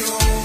you.